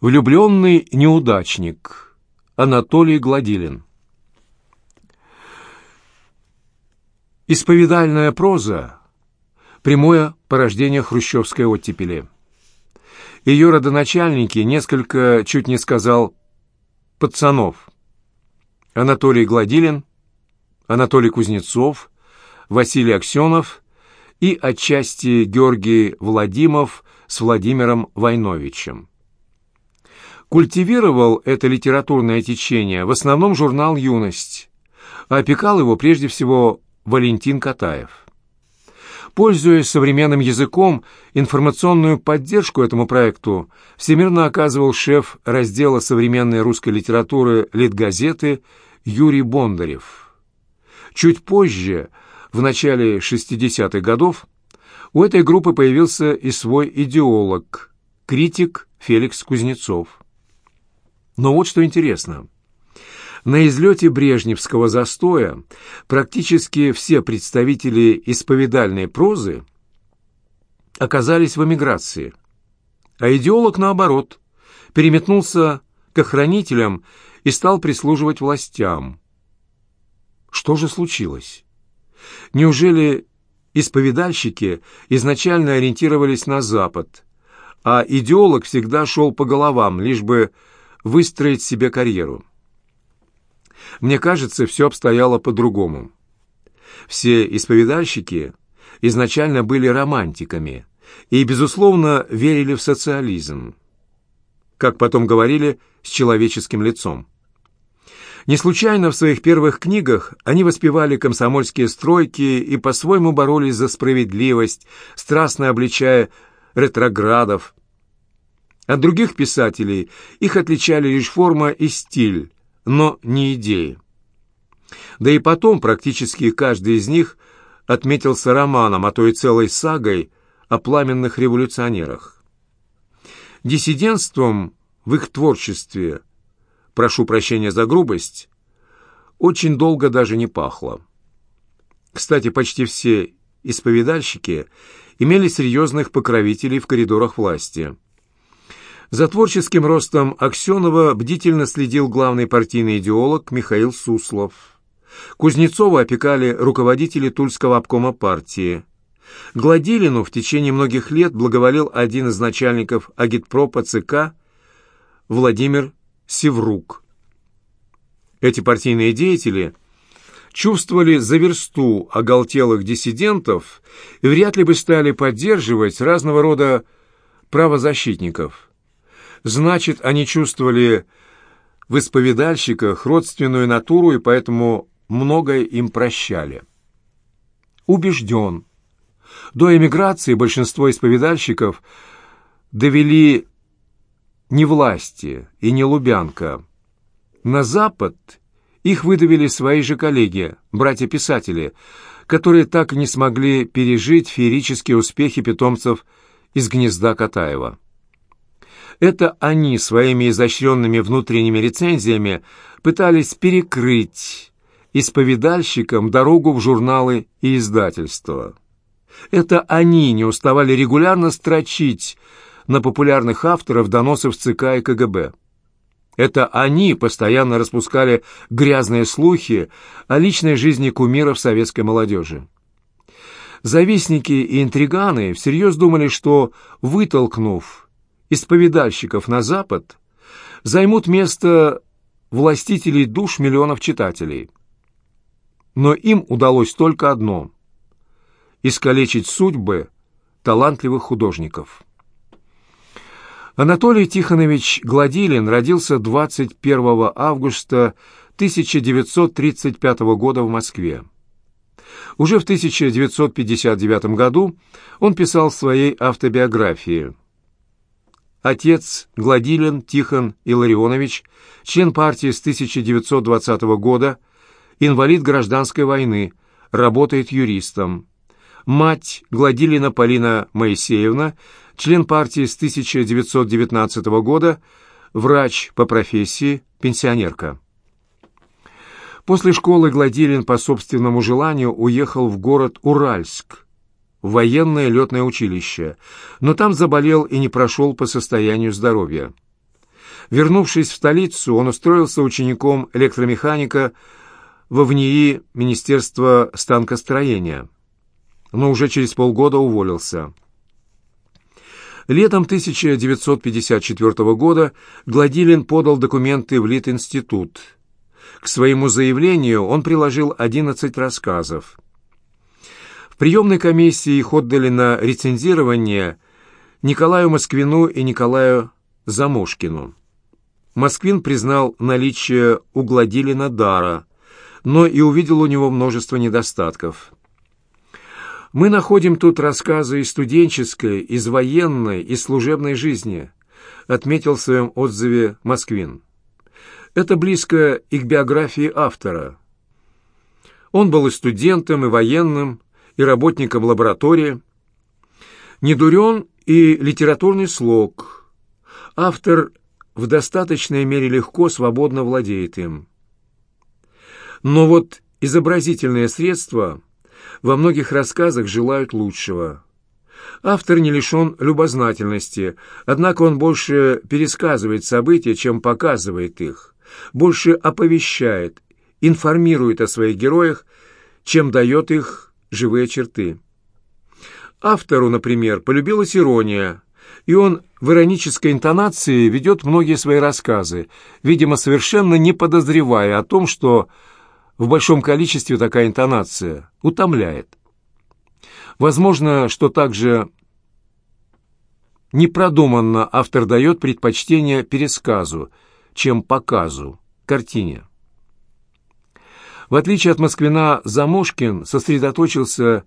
Влюбленный неудачник Анатолий Гладилин Исповедальная проза – прямое порождение хрущевской оттепели. Ее родоначальники несколько, чуть не сказал, пацанов. Анатолий Гладилин, Анатолий Кузнецов, Василий Аксенов и отчасти Георгий Владимов с Владимиром Войновичем. Культивировал это литературное течение в основном журнал «Юность», а опекал его прежде всего Валентин Катаев. Пользуясь современным языком, информационную поддержку этому проекту всемирно оказывал шеф раздела современной русской литературы «Литгазеты» Юрий Бондарев. Чуть позже, в начале 60-х годов, у этой группы появился и свой идеолог, критик Феликс Кузнецов. Но вот что интересно – на излете брежневского застоя практически все представители исповедальной прозы оказались в эмиграции, а идеолог, наоборот, переметнулся к охранителям и стал прислуживать властям. Что же случилось? Неужели исповедальщики изначально ориентировались на Запад, а идеолог всегда шел по головам, лишь бы выстроить себе карьеру? Мне кажется, все обстояло по-другому. Все исповедальщики изначально были романтиками и, безусловно, верили в социализм. Как потом говорили, с человеческим лицом. Не случайно в своих первых книгах они воспевали комсомольские стройки и по-своему боролись за справедливость, страстно обличая ретроградов. От других писателей их отличали лишь форма и стиль, но не идеи. Да и потом практически каждый из них отметился романом, а то и целой сагой о пламенных революционерах. Диссидентством в их творчестве, прошу прощения за грубость, очень долго даже не пахло. Кстати, почти все исповедальщики имели серьезных покровителей в коридорах власти – за творческим ростом Аксенова бдительно следил главный партийный идеолог Михаил Суслов. Кузнецова опекали руководители Тульского обкома партии. Гладилину в течение многих лет благоволил один из начальников агитпропа ЦК Владимир Севрук. Эти партийные деятели чувствовали за версту оголтелых диссидентов и вряд ли бы стали поддерживать разного рода правозащитников – Значит, они чувствовали в исповедальщиках родственную натуру и поэтому многое им прощали. Убежден. До эмиграции большинство исповедальщиков довели не власти и не Лубянка. На Запад их выдавили свои же коллеги, братья-писатели, которые так и не смогли пережить феерические успехи питомцев из гнезда Катаева. Это они своими изощренными внутренними рецензиями пытались перекрыть исповедальщикам дорогу в журналы и издательства. Это они не уставали регулярно строчить на популярных авторов доносов ЦК и КГБ. Это они постоянно распускали грязные слухи о личной жизни кумиров советской молодежи. Завистники и интриганы всерьез думали, что, вытолкнув исповедальщиков на Запад займут место властителей душ миллионов читателей. Но им удалось только одно – искалечить судьбы талантливых художников. Анатолий Тихонович Гладилин родился 21 августа 1935 года в Москве. Уже в 1959 году он писал в своей автобиографии – Отец Гладилин Тихон Илларионович, член партии с 1920 года, инвалид гражданской войны, работает юристом. Мать Гладилина Полина Моисеевна, член партии с 1919 года, врач по профессии, пенсионерка. После школы Гладилин по собственному желанию уехал в город Уральск, военное летное училище, но там заболел и не прошел по состоянию здоровья. Вернувшись в столицу, он устроился учеником электромеханика во ВНИИ Министерства станкостроения, но уже через полгода уволился. Летом 1954 года Гладилин подал документы в Литинститут. К своему заявлению он приложил 11 рассказов. Приемной комиссии их отдали на рецензирование Николаю Москвину и Николаю Замушкину. Москвин признал наличие у Гладилина дара, но и увидел у него множество недостатков. Мы находим тут рассказы из студенческой, из военной, из служебной жизни, отметил в своем отзыве Москвин. Это близко и к биографии автора. Он был и студентом, и военным, и работником лаборатории. Не дурен и литературный слог. Автор в достаточной мере легко, свободно владеет им. Но вот изобразительные средства во многих рассказах желают лучшего. Автор не лишен любознательности, однако он больше пересказывает события, чем показывает их, больше оповещает, информирует о своих героях, чем дает их живые черты. Автору, например, полюбилась ирония, и он в иронической интонации ведет многие свои рассказы, видимо, совершенно не подозревая о том, что в большом количестве такая интонация утомляет. Возможно, что также непродуманно автор дает предпочтение пересказу, чем показу, картине. В отличие от Москвина, Замушкин сосредоточился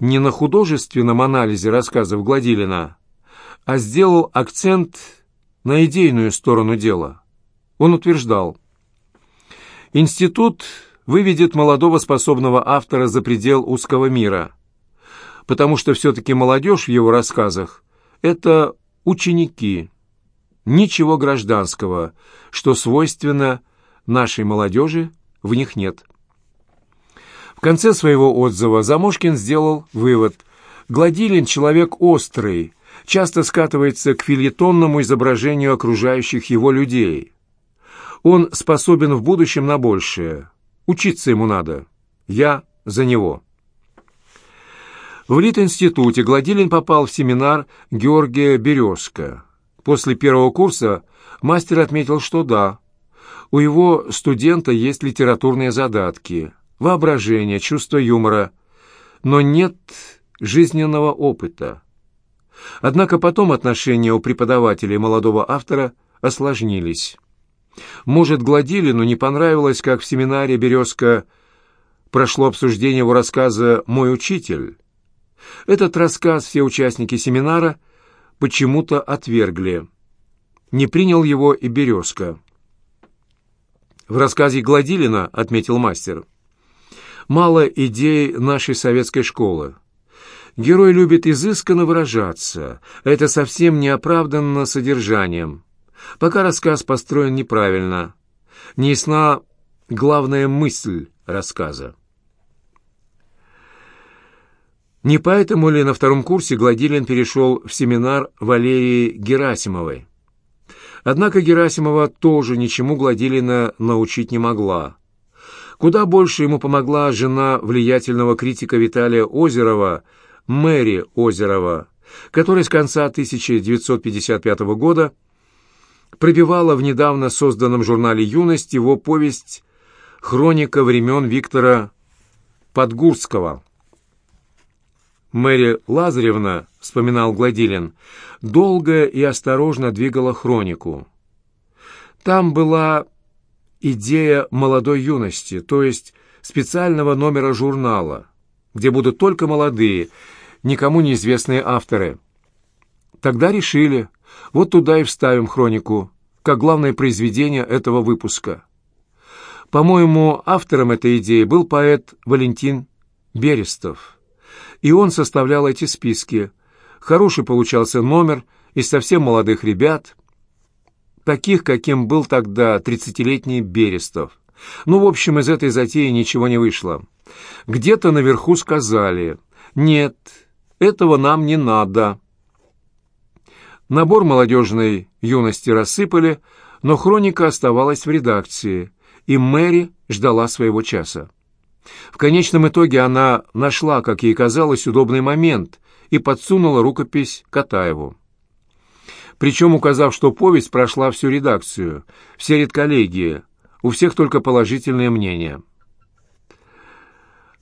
не на художественном анализе рассказов Гладилина, а сделал акцент на идейную сторону дела. Он утверждал, «Институт выведет молодого способного автора за предел узкого мира, потому что все-таки молодежь в его рассказах — это ученики, ничего гражданского, что свойственно нашей молодежи, в них нет». Конце своего отзыва Замошкин сделал вывод. Гладилин — человек острый, часто скатывается к филетонному изображению окружающих его людей. Он способен в будущем на большее. Учиться ему надо. Я за него. В Лит-институте Гладилин попал в семинар Георгия Березка. После первого курса мастер отметил, что да, у его студента есть литературные задатки, воображение, чувство юмора, но нет жизненного опыта. Однако потом отношения у преподавателя и молодого автора осложнились. Может, Гладилину не понравилось, как в семинаре «Березка» прошло обсуждение его рассказа «Мой учитель». Этот рассказ все участники семинара почему-то отвергли. Не принял его и «Березка». В рассказе Гладилина, отметил мастер, мало идей нашей советской школы. Герой любит изысканно выражаться. Это совсем не оправданно содержанием. Пока рассказ построен неправильно. Не ясна главная мысль рассказа. Не поэтому ли на втором курсе Гладилин перешел в семинар Валерии Герасимовой? Однако Герасимова тоже ничему Гладилина научить не могла. Куда больше ему помогла жена влиятельного критика Виталия Озерова – Мэри Озерова, которая с конца 1955 года пробивала в недавно созданном журнале «Юность» его повесть «Хроника времен Виктора Подгурского». Мэри Лазаревна, вспоминал Гладилин, долго и осторожно двигала хронику. Там была идея молодой юности, то есть специального номера журнала – где будут только молодые, никому неизвестные авторы. Тогда решили, вот туда и вставим хронику, как главное произведение этого выпуска. По-моему, автором этой идеи был поэт Валентин Берестов. И он составлял эти списки. Хороший получался номер из совсем молодых ребят, таких, каким был тогда тридцатилетний Берестов. Ну, в общем, из этой затеи ничего не вышло. Где-то наверху сказали «Нет, этого нам не надо». Набор молодежной юности рассыпали, Но хроника оставалась в редакции, и Мэри ждала своего часа. В конечном итоге она нашла, как ей казалось, удобный момент и подсунула рукопись Катаеву. Причем указав, что повесть прошла всю редакцию, все редколлегии, у всех только положительное мнение.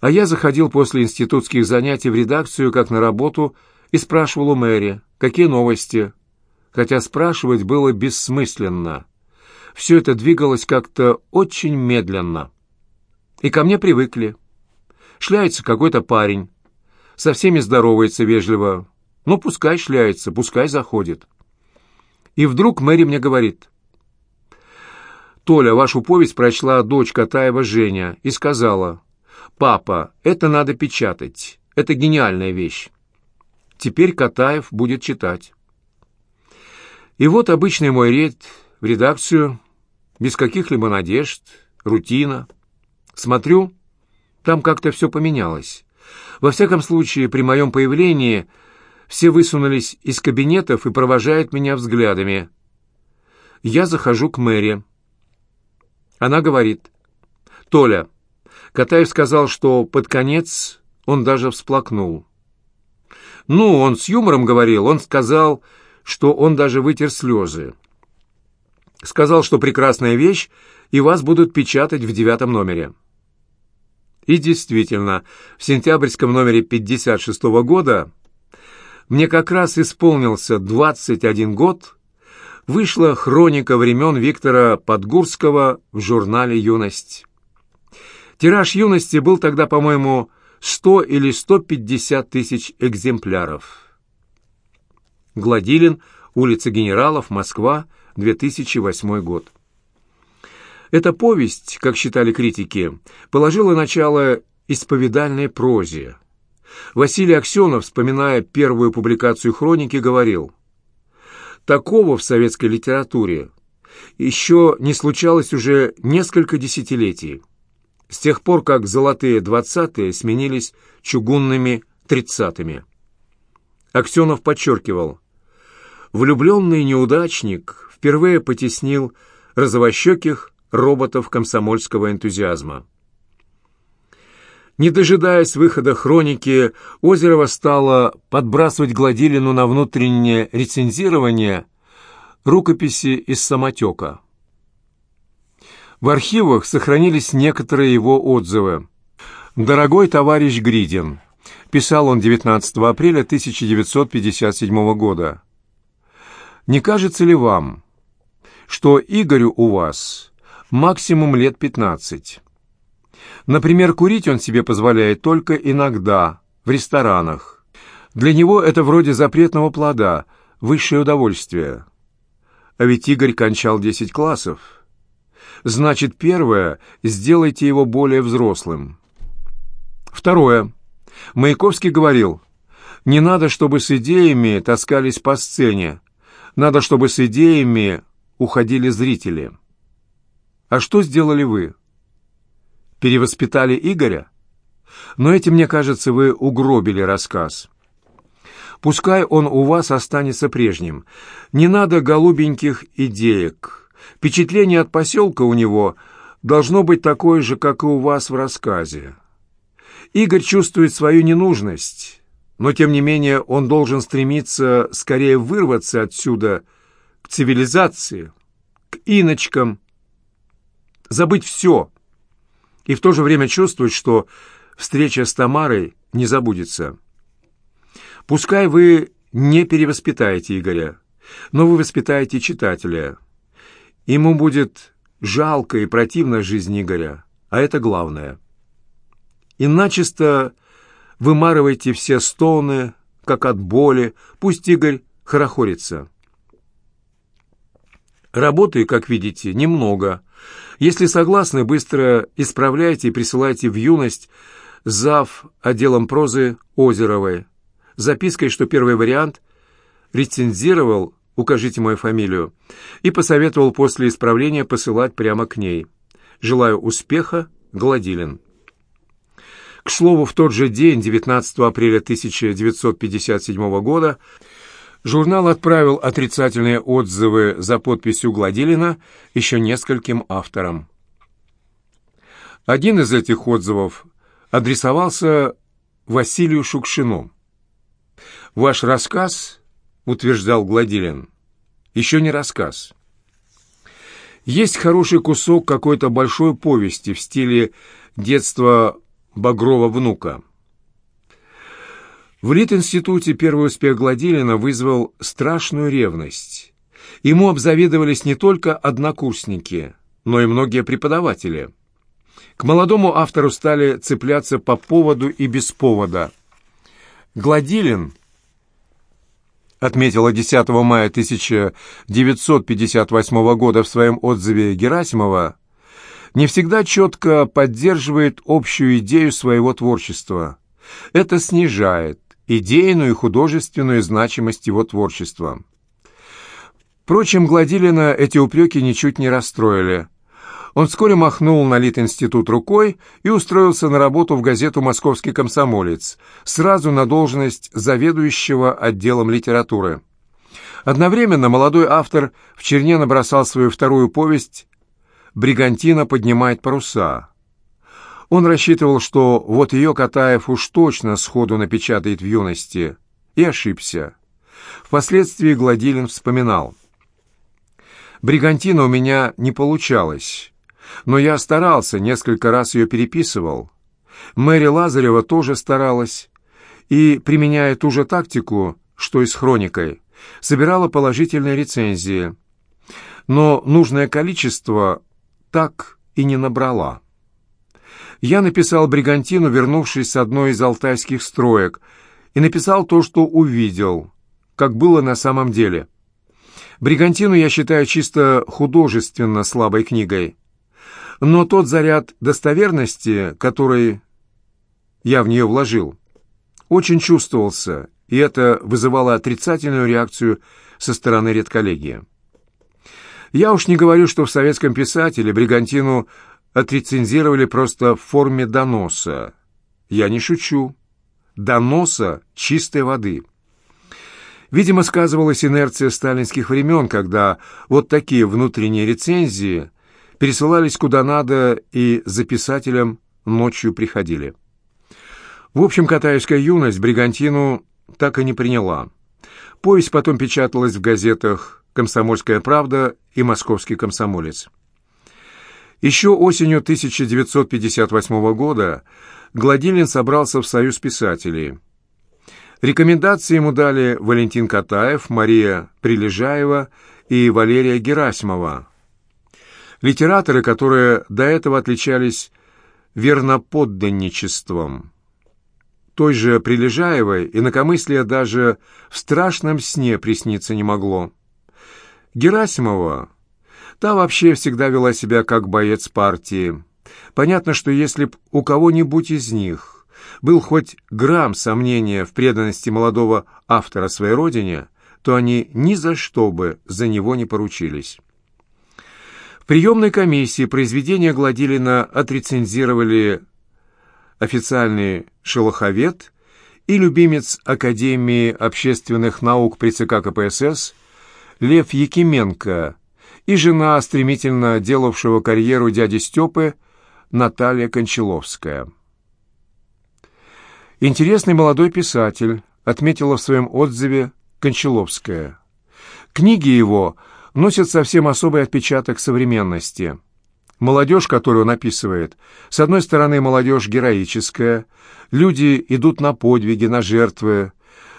А я заходил после институтских занятий в редакцию, как на работу, и спрашивал у Мэри, какие новости, хотя спрашивать было бессмысленно. Все это двигалось как-то очень медленно. И ко мне привыкли. Шляется какой-то парень, со всеми здоровается вежливо. Ну, пускай шляется, пускай заходит. И вдруг Мэри мне говорит. «Толя, вашу повесть прочла дочь Катаева Женя и сказала, «Папа, это надо печатать, это гениальная вещь». Теперь Катаев будет читать. И вот обычный мой рейд в редакцию, без каких-либо надежд, рутина. Смотрю, там как-то все поменялось. Во всяком случае, при моем появлении все высунулись из кабинетов и провожают меня взглядами. Я захожу к Мэри. Она говорит, «Толя, Катаев сказал, что под конец он даже всплакнул». Ну, он с юмором говорил, он сказал что он даже вытер слезы. Сказал, что прекрасная вещь, и вас будут печатать в девятом номере. И действительно, в сентябрьском номере 56 -го года мне как раз исполнился 21 год, вышла хроника времен Виктора Подгурского в журнале «Юность». Тираж «Юности» был тогда, по-моему, 100 или 150 тысяч экземпляров. Гладилин, улица Генералов, Москва, 2008 год. Эта повесть, как считали критики, положила начало исповедальной прозе. Василий Аксенов, вспоминая первую публикацию хроники, говорил, «Такого в советской литературе еще не случалось уже несколько десятилетий, с тех пор, как золотые двадцатые сменились чугунными тридцатыми». Аксенов подчеркивал, влюбленный неудачник впервые потеснил розовощеких роботов комсомольского энтузиазма. Не дожидаясь выхода хроники, Озерова стала подбрасывать Гладилину на внутреннее рецензирование рукописи из самотека. В архивах сохранились некоторые его отзывы. «Дорогой товарищ Гридин», Писал он 19 апреля 1957 года. «Не кажется ли вам, что Игорю у вас максимум лет 15? Например, курить он себе позволяет только иногда, в ресторанах. Для него это вроде запретного плода, высшее удовольствие. А ведь Игорь кончал 10 классов. Значит, первое, сделайте его более взрослым. Второе. Маяковский говорил, «Не надо, чтобы с идеями таскались по сцене. Надо, чтобы с идеями уходили зрители». А что сделали вы? Перевоспитали Игоря? Но этим, мне кажется, вы угробили рассказ. Пускай он у вас останется прежним. Не надо голубеньких идеек. Впечатление от поселка у него должно быть такое же, как и у вас в рассказе. Игорь чувствует свою ненужность, но тем не менее он должен стремиться скорее вырваться отсюда к цивилизации, к иночкам, забыть все и в то же время чувствовать, что встреча с Тамарой не забудется. Пускай вы не перевоспитаете Игоря, но вы воспитаете читателя. Ему будет жалко и противно жизнь Игоря, а это главное и начисто вымарывайте все стоны, как от боли, пусть Игорь хорохорится. Работы, как видите, немного. Если согласны, быстро исправляйте и присылайте в юность зав. отделом прозы Озеровой. Запиской, что первый вариант рецензировал, укажите мою фамилию, и посоветовал после исправления посылать прямо к ней. Желаю успеха, Гладилин. К слову, в тот же день, 19 апреля 1957 года, Журнал отправил отрицательные отзывы за подписью Гладилина еще нескольким авторам. Один из этих отзывов адресовался Василию Шукшину. «Ваш рассказ, — утверждал Гладилин, — еще не рассказ. Есть хороший кусок какой-то большой повести в стиле детства Багрова внука. В Лит-институте первый успех Гладилина вызвал страшную ревность. Ему обзавидовались не только однокурсники, но и многие преподаватели. К молодому автору стали цепляться по поводу и без повода. Гладилин, отметила 10 мая 1958 года в своем отзыве Герасимова, не всегда четко поддерживает общую идею своего творчества. Это снижает идейную и художественную значимость его творчества. Впрочем, Гладилина эти упреки ничуть не расстроили. Он вскоре махнул на Лит-институт рукой и устроился на работу в газету «Московский комсомолец», сразу на должность заведующего отделом литературы. Одновременно молодой автор в черне набросал свою вторую повесть «Бригантина поднимает паруса», он рассчитывал, что вот ее Катаев уж точно сходу напечатает в юности, и ошибся. Впоследствии Гладилин вспоминал. «Бригантина у меня не получалась, но я старался, несколько раз ее переписывал. Мэри Лазарева тоже старалась, и, применяя ту же тактику, что и с хроникой, собирала положительные рецензии, но нужное количество так и не набрала я написал бригантину, вернувшись с одной из алтайских строек, и написал то, что увидел, как было на самом деле. Бригантину я считаю чисто художественно слабой книгой. Но тот заряд достоверности, который я в нее вложил, очень чувствовался, и это вызывало отрицательную реакцию со стороны редколлегии. Я уж не говорю, что в советском писателе Бригантину отрецензировали просто в форме доноса. Я не шучу. Доноса чистой воды. Видимо, сказывалась инерция сталинских времен, когда вот такие внутренние рецензии пересылались куда надо и за писателем ночью приходили. В общем, Катаевская юность бригантину так и не приняла. Повесть потом печаталась в газетах «Комсомольская правда» и «Московский комсомолец». Еще осенью 1958 года Гладилин собрался в Союз писателей. Рекомендации ему дали Валентин Катаев, Мария Прилежаева и Валерия Герасимова. Литераторы, которые до этого отличались верноподданничеством. Той же Прилежаевой инакомыслие даже в страшном сне присниться не могло. Герасимова Та вообще всегда вела себя как боец партии. Понятно, что если б у кого-нибудь из них был хоть грамм сомнения в преданности молодого автора своей родине, то они ни за что бы за него не поручились. В приемной комиссии произведения Гладилина отрецензировали официальный шелоховед и любимец Академии общественных наук при ЦК КПСС Лев Якименко и жена стремительно делавшего карьеру дяди Степы Наталья Кончаловская. Интересный молодой писатель, отметила в своем отзыве Кончаловская. Книги его носят совсем особый отпечаток современности. Молодежь, которую он описывает, с одной стороны, молодежь героическая, люди идут на подвиги, на жертвы,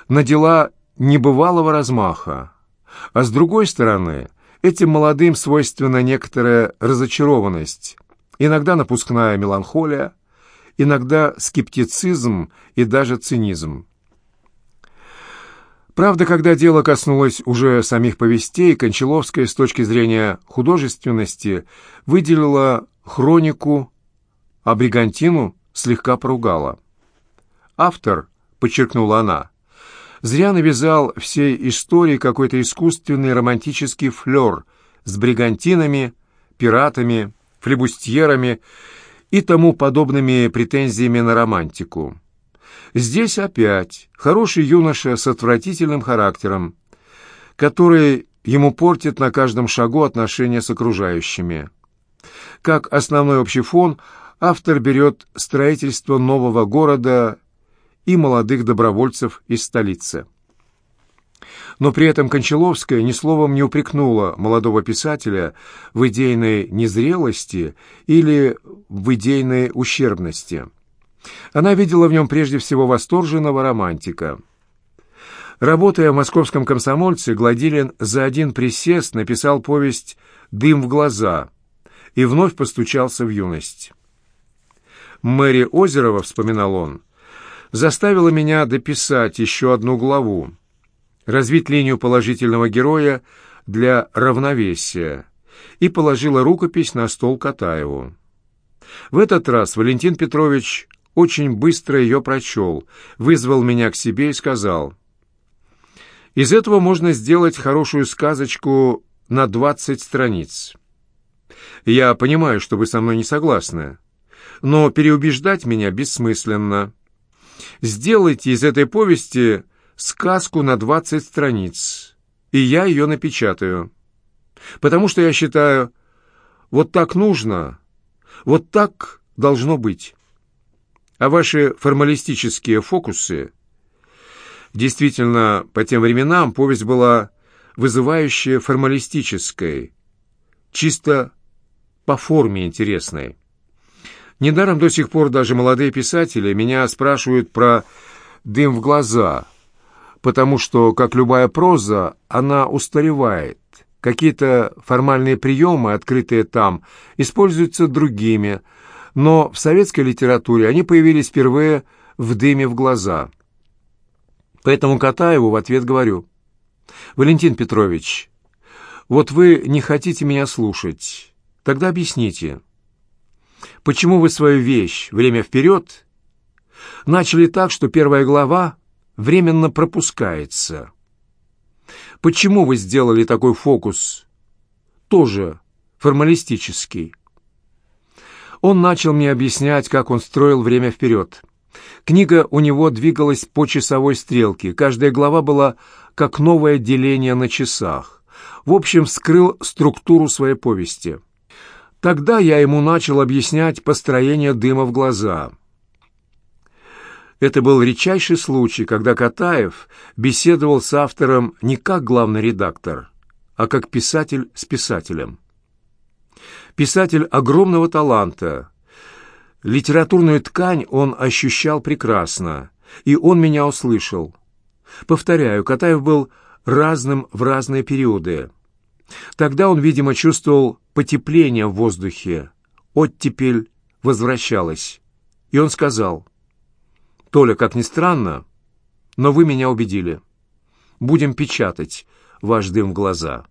на дела небывалого размаха, а с другой стороны – Этим молодым свойственна некоторая разочарованность, иногда напускная меланхолия, иногда скептицизм и даже цинизм. Правда, когда дело коснулось уже самих повестей, Кончаловская с точки зрения художественности выделила хронику, а Бригантину слегка поругала. «Автор», — подчеркнула она, зря навязал всей истории какой-то искусственный романтический флер с бригантинами, пиратами, флебустьерами и тому подобными претензиями на романтику. Здесь опять хороший юноша с отвратительным характером, который ему портит на каждом шагу отношения с окружающими. Как основной общий фон автор берет строительство нового города и молодых добровольцев из столицы. Но при этом Кончаловская ни словом не упрекнула молодого писателя в идейной незрелости или в идейной ущербности. Она видела в нем прежде всего восторженного романтика. Работая в московском комсомольце, Гладилин за один присест написал повесть «Дым в глаза» и вновь постучался в юность. «Мэри Озерова», — вспоминал он, — «заставила меня дописать еще одну главу, развить линию положительного героя для равновесия, и положила рукопись на стол Катаеву. В этот раз Валентин Петрович очень быстро ее прочел, вызвал меня к себе и сказал, «Из этого можно сделать хорошую сказочку на двадцать страниц. Я понимаю, что вы со мной не согласны, но переубеждать меня бессмысленно. Сделайте из этой повести сказку на двадцать страниц, и я ее напечатаю. Потому что я считаю, вот так нужно, вот так должно быть» а ваши формалистические фокусы... Действительно, по тем временам повесть была вызывающая формалистической, чисто по форме интересной. Недаром до сих пор даже молодые писатели меня спрашивают про «дым в глаза», потому что, как любая проза, она устаревает. Какие-то формальные приемы, открытые там, используются другими – но в советской литературе они появились впервые в «Дыме в глаза». Поэтому Катаеву в ответ говорю, «Валентин Петрович, вот вы не хотите меня слушать, тогда объясните, почему вы свою вещь «Время вперед» начали так, что первая глава временно пропускается? Почему вы сделали такой фокус, тоже формалистический?» Он начал мне объяснять, как он строил время вперед. Книга у него двигалась по часовой стрелке. Каждая глава была как новое деление на часах. В общем, вскрыл структуру своей повести. Тогда я ему начал объяснять построение дыма в глаза. Это был редчайший случай, когда Катаев беседовал с автором не как главный редактор, а как писатель с писателем писатель огромного таланта. Литературную ткань он ощущал прекрасно, и он меня услышал. Повторяю, Катаев был разным в разные периоды. Тогда он, видимо, чувствовал потепление в воздухе, оттепель возвращалась. И он сказал, «Толя, как ни странно, но вы меня убедили. Будем печатать ваш дым в глаза».